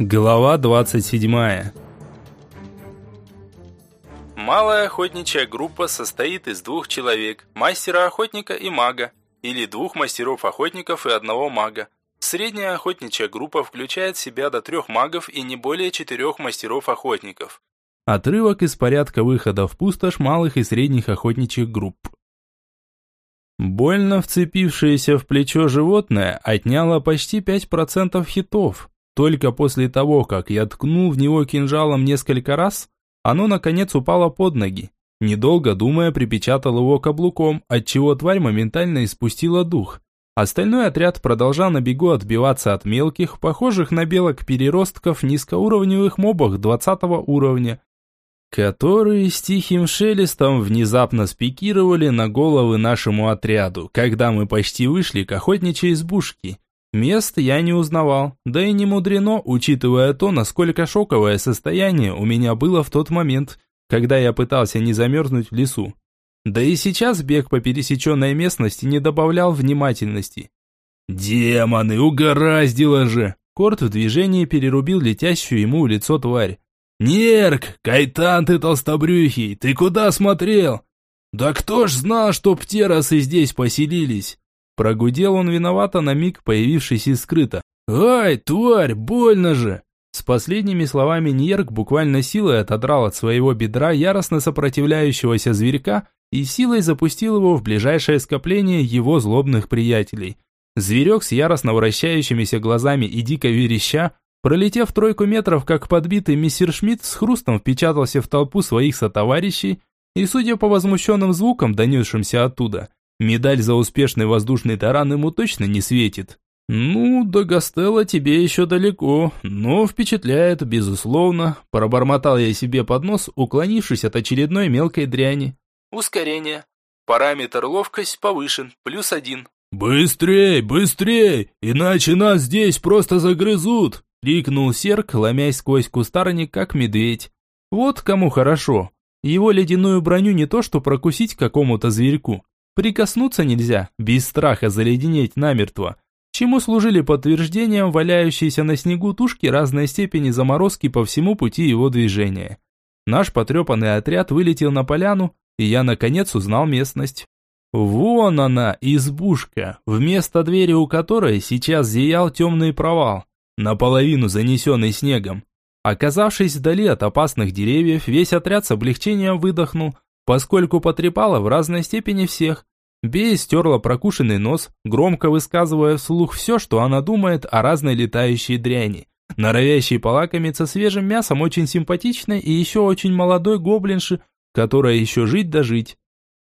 Глава 27 Малая охотничья группа состоит из двух человек, мастера-охотника и мага, или двух мастеров-охотников и одного мага. Средняя охотничья группа включает в себя до трех магов и не более четырех мастеров-охотников. Отрывок из порядка выхода в пустошь малых и средних охотничьих групп. Больно вцепившееся в плечо животное отняло почти 5% хитов. Только после того, как я ткнул в него кинжалом несколько раз, оно наконец упало под ноги. Недолго думая, припечатал его каблуком, отчего тварь моментально испустила дух. Остальной отряд продолжал на бегу отбиваться от мелких, похожих на белок переростков низкоуровневых мобах 20 уровня, которые с тихим шелестом внезапно спикировали на головы нашему отряду, когда мы почти вышли к охотничьей избушке. Мест я не узнавал, да и не мудрено, учитывая то, насколько шоковое состояние у меня было в тот момент, когда я пытался не замерзнуть в лесу. Да и сейчас бег по пересеченной местности не добавлял внимательности. «Демоны, угораздило же!» Корт в движении перерубил летящую ему в лицо тварь. «Нерк, кайтан ты толстобрюхий, ты куда смотрел?» «Да кто ж знал, что птеросы здесь поселились?» Прогудел он виновато на миг, появившись из скрыта. «Ай, тварь, больно же!» С последними словами Ньерк буквально силой отодрал от своего бедра яростно сопротивляющегося зверька и силой запустил его в ближайшее скопление его злобных приятелей. Зверек с яростно вращающимися глазами и дико вереща, пролетев тройку метров, как подбитый мистер Шмидт, с хрустом впечатался в толпу своих сотоварищей и, судя по возмущенным звукам, донесшимся оттуда, Медаль за успешный воздушный таран ему точно не светит. «Ну, до Гастелла тебе еще далеко, но впечатляет, безусловно», пробормотал я себе под нос, уклонившись от очередной мелкой дряни. «Ускорение. Параметр ловкость повышен, плюс один». «Быстрей, быстрей, иначе нас здесь просто загрызут!» крикнул Серк, ломясь сквозь кустарник, как медведь. «Вот кому хорошо. Его ледяную броню не то что прокусить какому-то зверьку, Прикоснуться нельзя, без страха заледенеть намертво, чему служили подтверждением валяющиеся на снегу тушки разной степени заморозки по всему пути его движения. Наш потрепанный отряд вылетел на поляну, и я наконец узнал местность. Вон она, избушка, вместо двери у которой сейчас зиял темный провал, наполовину занесенный снегом. Оказавшись вдали от опасных деревьев, весь отряд с облегчением выдохнул, поскольку потрепала в разной степени всех. Бей стерла прокушенный нос, громко высказывая вслух все, что она думает о разной летающей дряни. Норовящей полакомиться свежим мясом очень симпатичной и еще очень молодой гоблинши, которая еще жить да жить.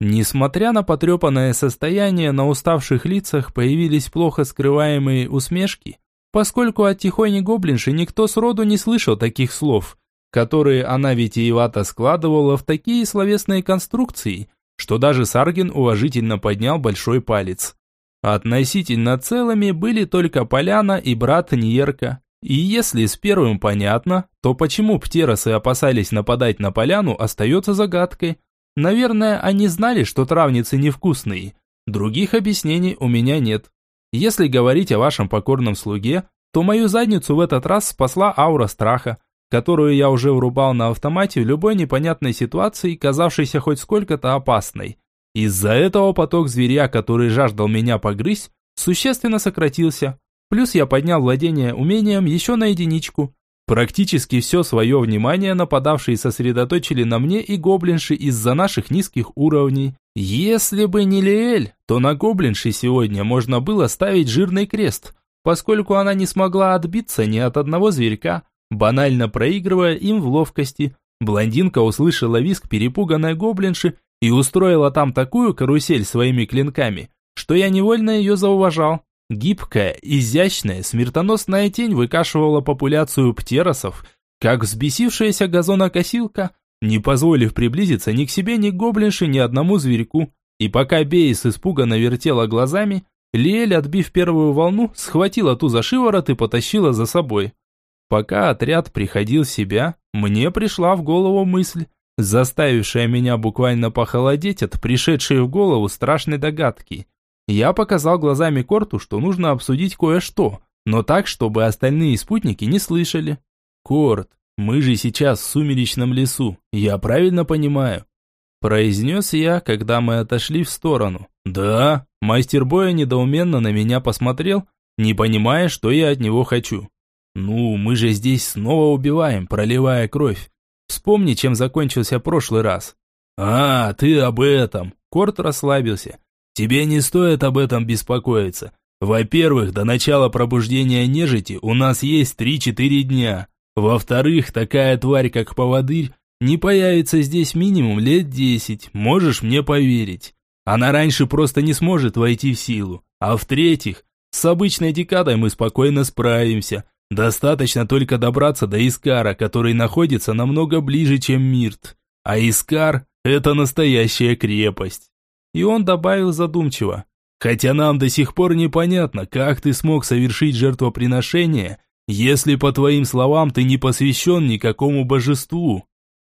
Несмотря на потрепанное состояние, на уставших лицах появились плохо скрываемые усмешки, поскольку от тихойни гоблинши никто сроду не слышал таких слов – которые она витиевато складывала в такие словесные конструкции, что даже Саргин уважительно поднял большой палец. Относительно целыми были только Поляна и брат Ньерка. И если с первым понятно, то почему птеросы опасались нападать на Поляну, остается загадкой. Наверное, они знали, что травницы невкусные. Других объяснений у меня нет. Если говорить о вашем покорном слуге, то мою задницу в этот раз спасла аура страха, которую я уже врубал на автомате в любой непонятной ситуации, казавшейся хоть сколько-то опасной. Из-за этого поток зверя, который жаждал меня погрызть, существенно сократился. Плюс я поднял владение умением еще на единичку. Практически все свое внимание нападавшие сосредоточили на мне и гоблинши из-за наших низких уровней. Если бы не Лиэль, то на гоблинши сегодня можно было ставить жирный крест, поскольку она не смогла отбиться ни от одного зверька, банально проигрывая им в ловкости. Блондинка услышала визг перепуганной гоблинши и устроила там такую карусель своими клинками, что я невольно ее зауважал. Гибкая, изящная, смертоносная тень выкашивала популяцию птеросов, как взбесившаяся газонокосилка, не позволив приблизиться ни к себе, ни к гоблинше, ни одному зверьку. И пока Бейс испуганно вертела глазами, Лиэль, отбив первую волну, схватила ту за шиворот и потащила за собой. Пока отряд приходил в себя, мне пришла в голову мысль, заставившая меня буквально похолодеть от пришедшей в голову страшной догадки. Я показал глазами Корту, что нужно обсудить кое-что, но так, чтобы остальные спутники не слышали. «Корт, мы же сейчас в сумеречном лесу, я правильно понимаю?» Произнес я, когда мы отошли в сторону. «Да?» Мастер боя недоуменно на меня посмотрел, не понимая, что я от него хочу. «Ну, мы же здесь снова убиваем, проливая кровь. Вспомни, чем закончился прошлый раз». «А, ты об этом!» Корт расслабился. «Тебе не стоит об этом беспокоиться. Во-первых, до начала пробуждения нежити у нас есть 3-4 дня. Во-вторых, такая тварь, как поводырь, не появится здесь минимум лет 10, можешь мне поверить. Она раньше просто не сможет войти в силу. А в-третьих, с обычной декадой мы спокойно справимся. Достаточно только добраться до Искара, который находится намного ближе, чем Мирт. А Искар – это настоящая крепость. И он добавил задумчиво. Хотя нам до сих пор непонятно, как ты смог совершить жертвоприношение, если, по твоим словам, ты не посвящен никакому божеству.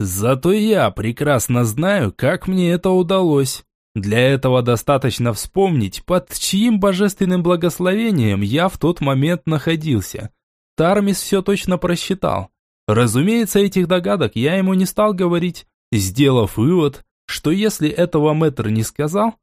Зато я прекрасно знаю, как мне это удалось. Для этого достаточно вспомнить, под чьим божественным благословением я в тот момент находился. Тармис все точно просчитал. Разумеется, этих догадок я ему не стал говорить, сделав вывод, что если этого мэтр не сказал,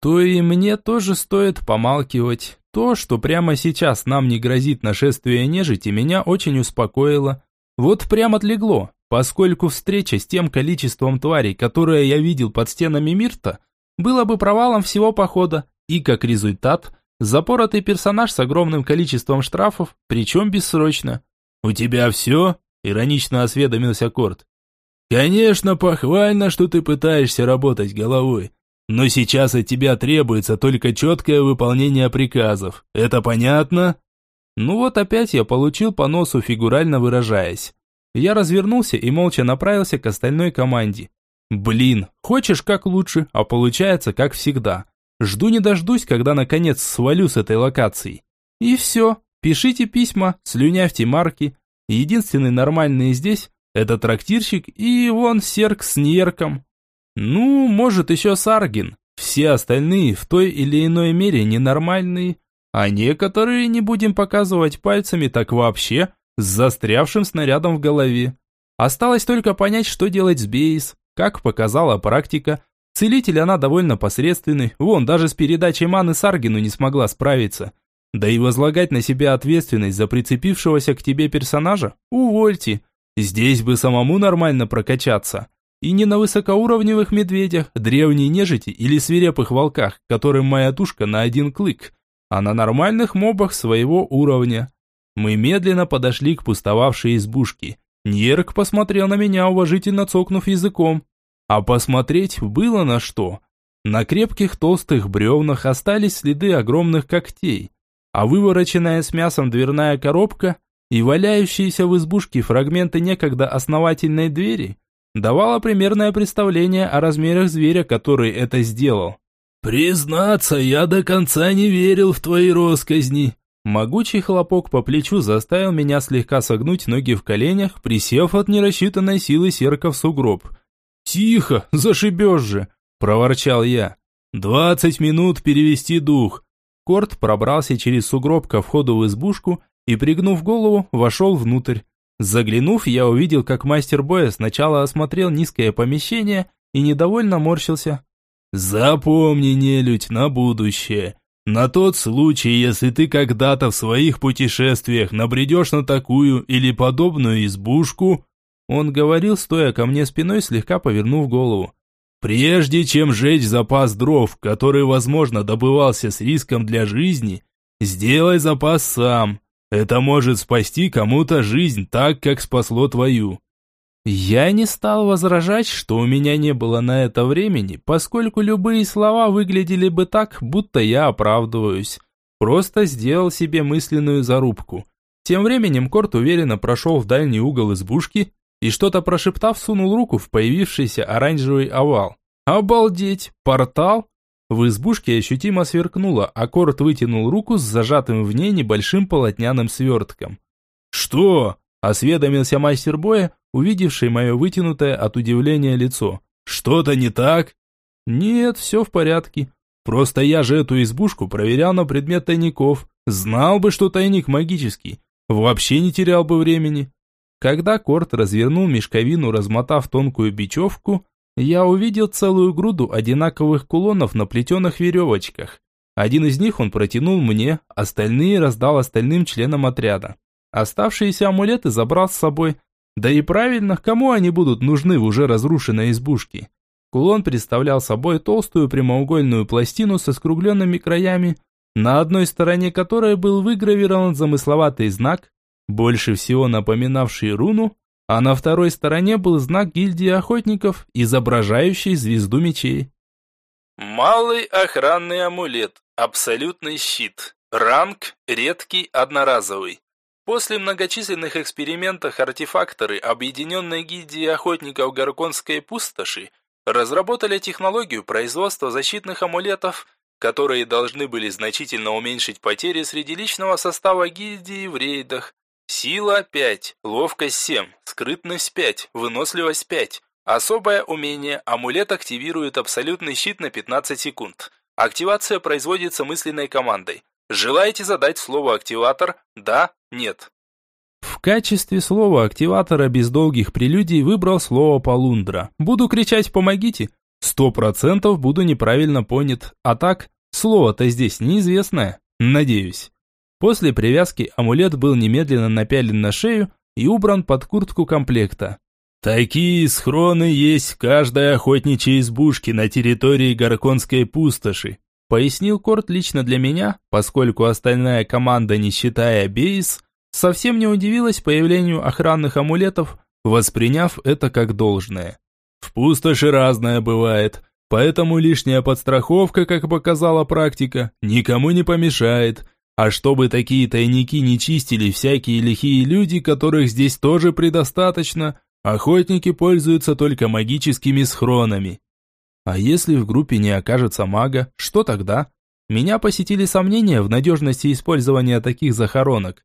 то и мне тоже стоит помалкивать. То, что прямо сейчас нам не грозит нашествие нежити, меня очень успокоило. Вот прямо отлегло, поскольку встреча с тем количеством тварей, которое я видел под стенами Мирта, было бы провалом всего похода, и как результат, запоротый персонаж с огромным количеством штрафов, причем бессрочно. «У тебя все?» – иронично осведомился Корт. «Конечно, похвально, что ты пытаешься работать головой, но сейчас от тебя требуется только четкое выполнение приказов. Это понятно?» Ну вот опять я получил по носу, фигурально выражаясь. Я развернулся и молча направился к остальной команде. Блин, хочешь как лучше, а получается как всегда. Жду не дождусь, когда наконец свалю с этой локации. И все, пишите письма, слюнявьте марки. Единственный нормальный здесь – это трактирщик и вон серк с нерком. Ну, может еще Саргин. Все остальные в той или иной мере ненормальные, а некоторые, не будем показывать пальцами, так вообще, с застрявшим снарядом в голове. Осталось только понять, что делать с Бейс. Как показала практика, целитель она довольно посредственный, вон, даже с передачей маны Саргину не смогла справиться. Да и возлагать на себя ответственность за прицепившегося к тебе персонажа? Увольте. Здесь бы самому нормально прокачаться. И не на высокоуровневых медведях, древней нежити или свирепых волках, которым моя тушка на один клык, а на нормальных мобах своего уровня. Мы медленно подошли к пустовавшей избушке. Нерк посмотрел на меня, уважительно цокнув языком. А посмотреть было на что. На крепких толстых бревнах остались следы огромных когтей, а вывороченная с мясом дверная коробка и валяющиеся в избушке фрагменты некогда основательной двери давала примерное представление о размерах зверя, который это сделал. «Признаться, я до конца не верил в твои росказни». Могучий хлопок по плечу заставил меня слегка согнуть ноги в коленях, присев от нерассчитанной силы серка в сугроб. «Тихо, зашибешь же!» – проворчал я. «Двадцать минут перевести дух». Корт пробрался через сугроб ко входу в избушку и, пригнув голову, вошел внутрь. Заглянув, я увидел, как мастер боя сначала осмотрел низкое помещение и недовольно морщился. «Запомни, нелюдь, на будущее. На тот случай, если ты когда-то в своих путешествиях набредешь на такую или подобную избушку...» Он говорил, стоя ко мне спиной, слегка повернув голову. «Прежде чем жечь запас дров, который, возможно, добывался с риском для жизни, сделай запас сам. Это может спасти кому-то жизнь так, как спасло твою. Я не стал возражать, что у меня не было на это времени, поскольку любые слова выглядели бы так, будто я оправдываюсь. Просто сделал себе мысленную зарубку. Тем временем Корт уверенно прошел в дальний угол избушки и что-то прошептав, сунул руку в появившийся оранжевый овал. «Обалдеть! Портал? В избушке ощутимо сверкнуло, а Корт вытянул руку с зажатым в ней небольшим полотняным свертком. «Что?» – осведомился мастер боя, увидевший мое вытянутое от удивления лицо. «Что-то не так?» «Нет, все в порядке. Просто я же эту избушку проверял на предмет тайников. Знал бы, что тайник магический. Вообще не терял бы времени. Когда Корт развернул мешковину, размотав тонкую бечевку, я увидел целую груду одинаковых кулонов на плетеных веревочках. Один из них он протянул мне, остальные раздал остальным членам отряда. Оставшиеся амулеты забрал с собой. Да и правильно, кому они будут нужны в уже разрушенной избушке? Кулон представлял собой толстую прямоугольную пластину со скругленными краями, на одной стороне которой был выгравирован замысловатый знак, больше всего напоминавший руну, а на второй стороне был знак гильдии охотников, изображающий звезду мечей. Малый охранный амулет, абсолютный щит, ранг редкий одноразовый. После многочисленных экспериментов артефакторы Объединенной гильдии охотников Горконской пустоши разработали технологию производства защитных амулетов, которые должны были значительно уменьшить потери среди личного состава гильдии в рейдах, Сила 5, ловкость 7, скрытность 5, выносливость 5. Особое умение амулет активирует абсолютный щит на 15 секунд. Активация производится мысленной командой. Желаете задать слово «активатор»? Да? Нет? В качестве слова активатора без долгих прелюдий выбрал слово «полундра». Буду кричать «помогите». Сто процентов буду неправильно понят. А так, слово-то здесь неизвестное. Надеюсь. После привязки амулет был немедленно напялен на шею и убран под куртку комплекта. Такие схроны есть в каждой охотничьей избушке на территории Горконской пустоши, пояснил Корт лично для меня, поскольку остальная команда, не считая Бейс, совсем не удивилась появлению охранных амулетов, восприняв это как должное. В пустоши разное бывает, поэтому лишняя подстраховка, как показала практика, никому не помешает – а чтобы такие тайники не чистили всякие лихие люди, которых здесь тоже предостаточно, охотники пользуются только магическими схронами. А если в группе не окажется мага, что тогда? Меня посетили сомнения в надежности использования таких захоронок.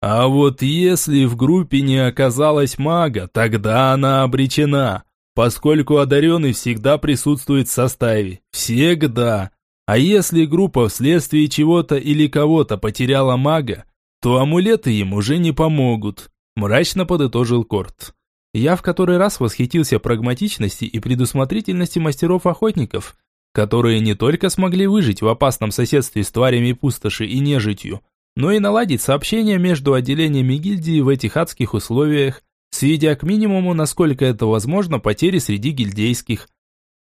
А вот если в группе не оказалось мага, тогда она обречена, поскольку одаренный всегда присутствует в составе. Всегда. А если группа вследствие чего-то или кого-то потеряла мага, то амулеты им уже не помогут, мрачно подытожил Корт. Я в который раз восхитился прагматичности и предусмотрительности мастеров-охотников, которые не только смогли выжить в опасном соседстве с тварями пустоши и нежитью, но и наладить сообщение между отделениями гильдии в этих адских условиях, сведя к минимуму, насколько это возможно, потери среди гильдейских,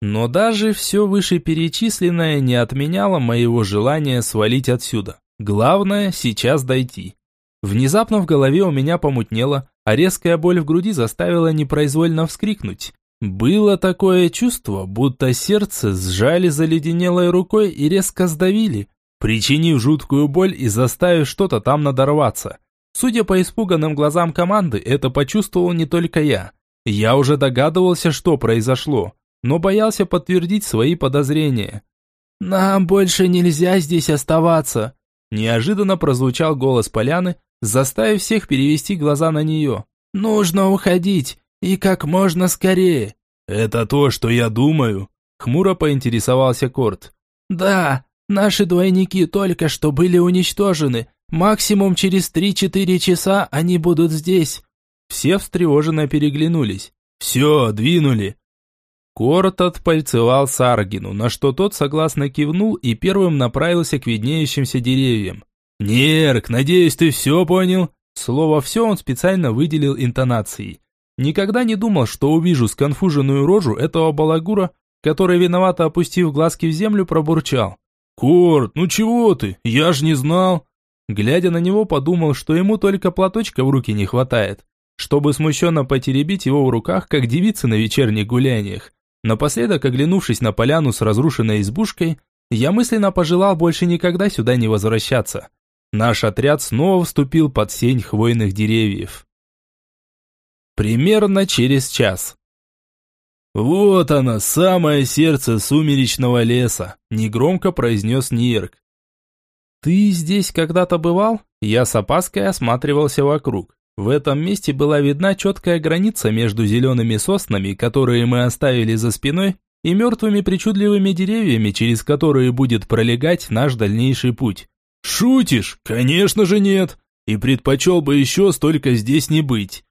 но даже все вышеперечисленное не отменяло моего желания свалить отсюда. Главное сейчас дойти. Внезапно в голове у меня помутнело, а резкая боль в груди заставила непроизвольно вскрикнуть. Было такое чувство, будто сердце сжали заледенелой рукой и резко сдавили, причинив жуткую боль и заставив что-то там надорваться. Судя по испуганным глазам команды, это почувствовал не только я. Я уже догадывался, что произошло но боялся подтвердить свои подозрения. «Нам больше нельзя здесь оставаться», неожиданно прозвучал голос Поляны, заставив всех перевести глаза на нее. «Нужно уходить, и как можно скорее». «Это то, что я думаю», — хмуро поинтересовался Корт. «Да, наши двойники только что были уничтожены. Максимум через три-четыре часа они будут здесь». Все встревоженно переглянулись. «Все, двинули», Корот отпальцевал Саргину, на что тот согласно кивнул и первым направился к виднеющимся деревьям. «Нерк, надеюсь, ты все понял?» Слово «все» он специально выделил интонацией. Никогда не думал, что увижу сконфуженную рожу этого балагура, который, виновато опустив глазки в землю, пробурчал. «Корт, ну чего ты? Я ж не знал!» Глядя на него, подумал, что ему только платочка в руки не хватает, чтобы смущенно потеребить его в руках, как девицы на вечерних гуляниях. Напоследок, оглянувшись на поляну с разрушенной избушкой, я мысленно пожелал больше никогда сюда не возвращаться. Наш отряд снова вступил под сень хвойных деревьев. Примерно через час. «Вот она, самое сердце сумеречного леса», – негромко произнес Нирк. «Ты здесь когда-то бывал?» Я с опаской осматривался вокруг. В этом месте была видна четкая граница между зелеными соснами, которые мы оставили за спиной, и мертвыми причудливыми деревьями, через которые будет пролегать наш дальнейший путь. «Шутишь? Конечно же нет! И предпочел бы еще столько здесь не быть!»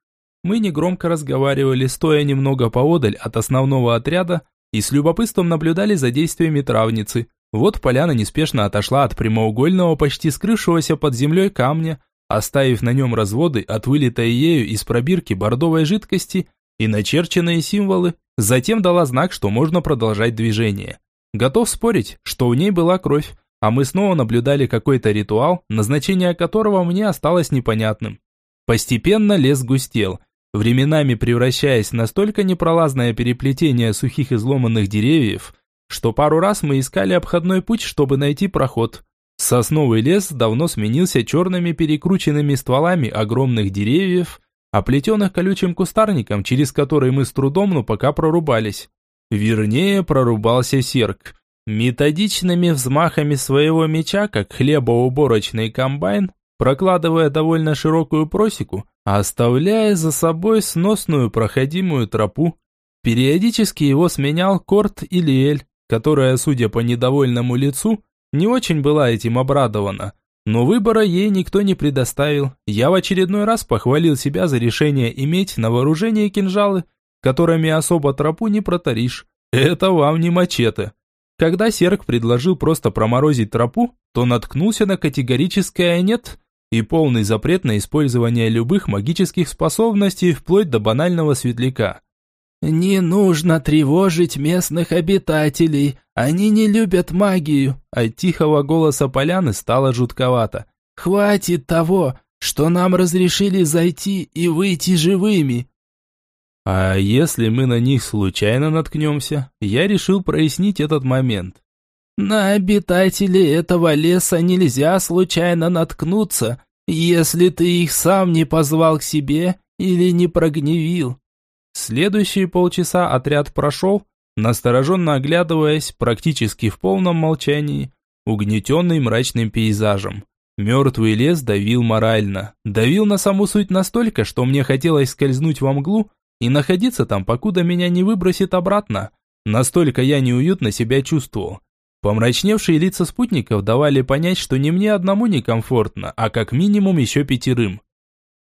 Мы негромко разговаривали, стоя немного поодаль от основного отряда, и с любопытством наблюдали за действиями травницы. Вот поляна неспешно отошла от прямоугольного, почти скрывшегося под землей камня, оставив на нем разводы от вылитой ею из пробирки бордовой жидкости и начерченные символы, затем дала знак, что можно продолжать движение. Готов спорить, что у ней была кровь, а мы снова наблюдали какой-то ритуал, назначение которого мне осталось непонятным. Постепенно лес густел, временами превращаясь в настолько непролазное переплетение сухих изломанных деревьев, что пару раз мы искали обходной путь, чтобы найти проход. Сосновый лес давно сменился черными перекрученными стволами огромных деревьев, оплетенных колючим кустарником, через который мы с трудом, но пока прорубались. Вернее, прорубался серк. Методичными взмахами своего меча, как хлебоуборочный комбайн, прокладывая довольно широкую просеку, оставляя за собой сносную проходимую тропу. Периодически его сменял Корт или Эль, которая, судя по недовольному лицу, не очень была этим обрадована. Но выбора ей никто не предоставил. Я в очередной раз похвалил себя за решение иметь на вооружении кинжалы, которыми особо тропу не протаришь. Это вам не мачете. Когда Серк предложил просто проморозить тропу, то наткнулся на категорическое «нет» и полный запрет на использование любых магических способностей вплоть до банального светляка. «Не нужно тревожить местных обитателей, они не любят магию», от тихого голоса поляны стало жутковато. «Хватит того, что нам разрешили зайти и выйти живыми». А если мы на них случайно наткнемся? Я решил прояснить этот момент. На обитателей этого леса нельзя случайно наткнуться, если ты их сам не позвал к себе или не прогневил. Следующие полчаса отряд прошел, настороженно оглядываясь, практически в полном молчании, угнетенный мрачным пейзажем. Мертвый лес давил морально, давил на саму суть настолько, что мне хотелось скользнуть во мглу и находиться там, покуда меня не выбросит обратно. Настолько я неуютно себя чувствовал. Помрачневшие лица спутников давали понять, что не мне одному некомфортно, а как минимум еще пятерым.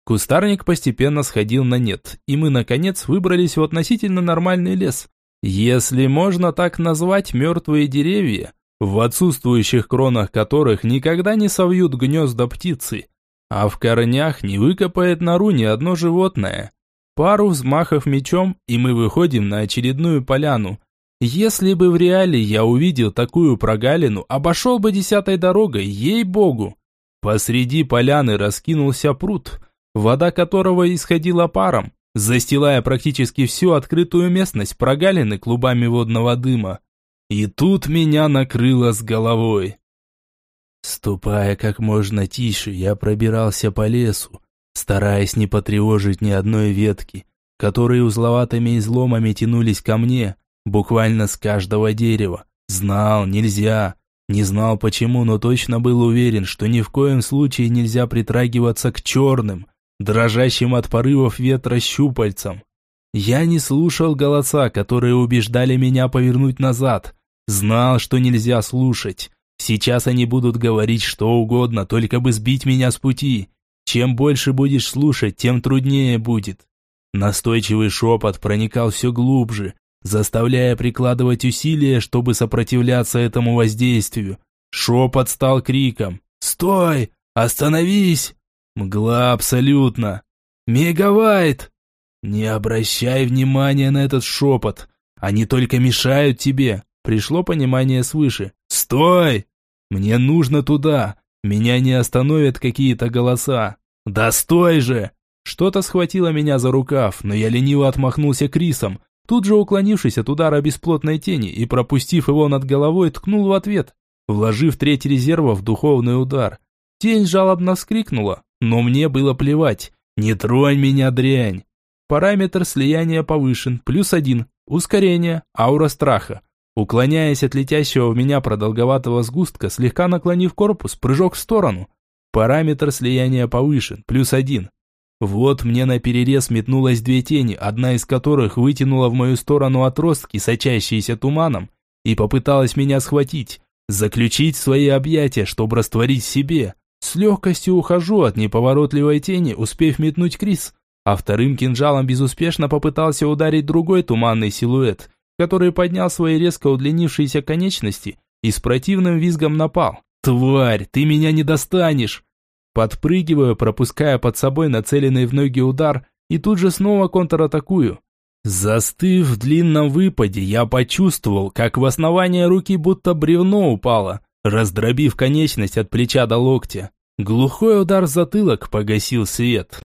Кустарник постепенно сходил на нет, и мы, наконец, выбрались в относительно нормальный лес. Если можно так назвать мертвые деревья, в отсутствующих кронах которых никогда не совьют гнезда птицы, а в корнях не выкопает нору ни одно животное. Пару взмахов мечом, и мы выходим на очередную поляну. Если бы в реале я увидел такую прогалину, обошел бы десятой дорогой, ей-богу. Посреди поляны раскинулся пруд – вода которого исходила паром, застилая практически всю открытую местность прогалины клубами водного дыма. И тут меня накрыло с головой. Ступая как можно тише, я пробирался по лесу, стараясь не потревожить ни одной ветки, которые узловатыми изломами тянулись ко мне, буквально с каждого дерева. Знал, нельзя. Не знал почему, но точно был уверен, что ни в коем случае нельзя притрагиваться к черным, дрожащим от порывов ветра щупальцам. Я не слушал голоса, которые убеждали меня повернуть назад. Знал, что нельзя слушать. Сейчас они будут говорить что угодно, только бы сбить меня с пути. Чем больше будешь слушать, тем труднее будет. Настойчивый шепот проникал все глубже, заставляя прикладывать усилия, чтобы сопротивляться этому воздействию. Шепот стал криком «Стой! Остановись!» Мгла абсолютно. Мегавайт! Не обращай внимания на этот шепот. Они только мешают тебе. Пришло понимание свыше. Стой! Мне нужно туда. Меня не остановят какие-то голоса. Да стой же! Что-то схватило меня за рукав, но я лениво отмахнулся Крисом, тут же уклонившись от удара бесплотной тени и пропустив его над головой, ткнул в ответ, вложив треть резерва в духовный удар. Тень жалобно вскрикнула, но мне было плевать. Не тронь меня, дрянь. Параметр слияния повышен, плюс один. Ускорение, аура страха. Уклоняясь от летящего в меня продолговатого сгустка, слегка наклонив корпус, прыжок в сторону. Параметр слияния повышен, плюс один. Вот мне на перерез метнулось две тени, одна из которых вытянула в мою сторону отростки, сочащиеся туманом, и попыталась меня схватить, заключить в свои объятия, чтобы растворить себе. С легкостью ухожу от неповоротливой тени, успев метнуть Крис, а вторым кинжалом безуспешно попытался ударить другой туманный силуэт, который поднял свои резко удлинившиеся конечности и с противным визгом напал. «Тварь, ты меня не достанешь!» Подпрыгиваю, пропуская под собой нацеленный в ноги удар, и тут же снова контратакую. Застыв в длинном выпаде, я почувствовал, как в основание руки будто бревно упало, раздробив конечность от плеча до локтя. Глухой удар в затылок погасил свет.